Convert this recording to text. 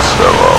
Sparrow.